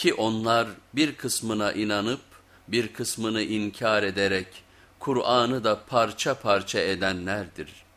Ki onlar bir kısmına inanıp bir kısmını inkar ederek Kur'an'ı da parça parça edenlerdir.''